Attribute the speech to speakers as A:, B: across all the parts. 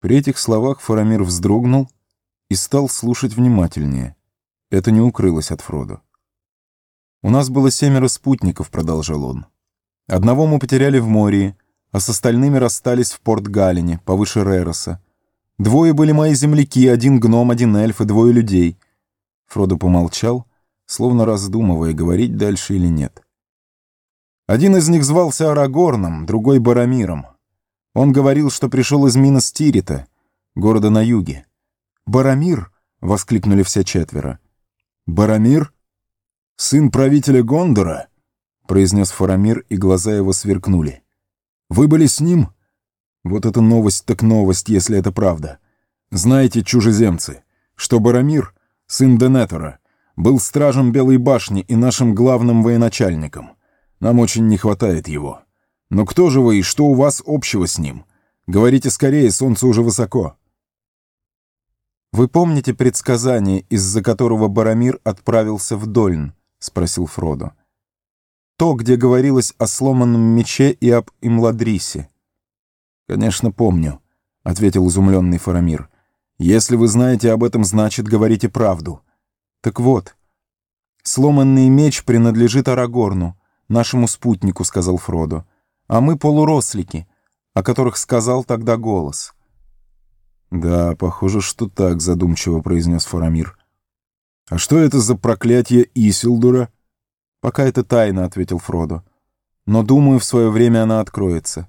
A: При этих словах Фарамир вздрогнул и стал слушать внимательнее. Это не укрылось от Фродо. «У нас было семеро спутников», — продолжал он. «Одного мы потеряли в море, а с остальными расстались в Порт-Галине, повыше Рероса. Двое были мои земляки, один гном, один эльф и двое людей». Фродо помолчал, словно раздумывая, говорить дальше или нет. Один из них звался Арагорном, другой — Барамиром. Он говорил, что пришел из Минос Тирита, города на юге. «Барамир!» — воскликнули все четверо. «Барамир? Сын правителя Гондора?» — произнес Фарамир, и глаза его сверкнули. «Вы были с ним?» «Вот это новость так новость, если это правда. Знаете, чужеземцы, что Барамир, сын Денетора, был стражем Белой башни и нашим главным военачальником. Нам очень не хватает его». Но кто же вы и что у вас общего с ним? Говорите скорее, солнце уже высоко. «Вы помните предсказание, из-за которого Барамир отправился в Дольн?» — спросил Фродо. «То, где говорилось о сломанном мече и об Имладрисе». «Конечно, помню», — ответил изумленный Фарамир. «Если вы знаете об этом, значит, говорите правду». «Так вот, сломанный меч принадлежит Арагорну, нашему спутнику», — сказал Фродо а мы полурослики, о которых сказал тогда голос. «Да, похоже, что так», — задумчиво произнес Фарамир. «А что это за проклятие Исилдура?» «Пока это тайна», — ответил Фродо. «Но, думаю, в свое время она откроется».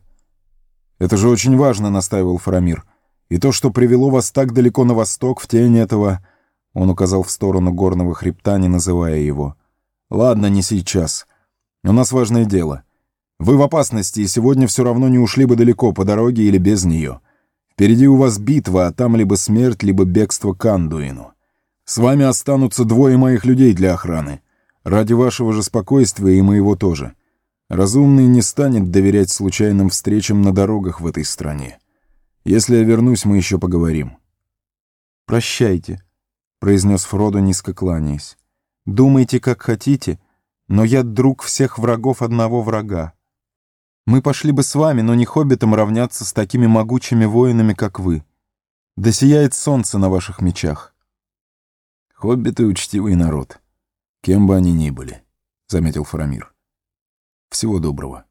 A: «Это же очень важно», — настаивал Фарамир. «И то, что привело вас так далеко на восток, в тень этого...» Он указал в сторону горного хребта, не называя его. «Ладно, не сейчас. У нас важное дело». Вы в опасности, и сегодня все равно не ушли бы далеко по дороге или без нее. Впереди у вас битва, а там либо смерть, либо бегство к Андуину. С вами останутся двое моих людей для охраны. Ради вашего же спокойствия и моего тоже. Разумный не станет доверять случайным встречам на дорогах в этой стране. Если я вернусь, мы еще поговорим. «Прощайте», — произнес Фродо, низко кланяясь. «Думайте, как хотите, но я друг всех врагов одного врага. Мы пошли бы с вами, но не хоббитам равняться с такими могучими воинами, как вы. Да сияет солнце на ваших мечах.
B: Хоббиты — учтивый народ, кем бы они ни были, — заметил Фарамир. Всего доброго.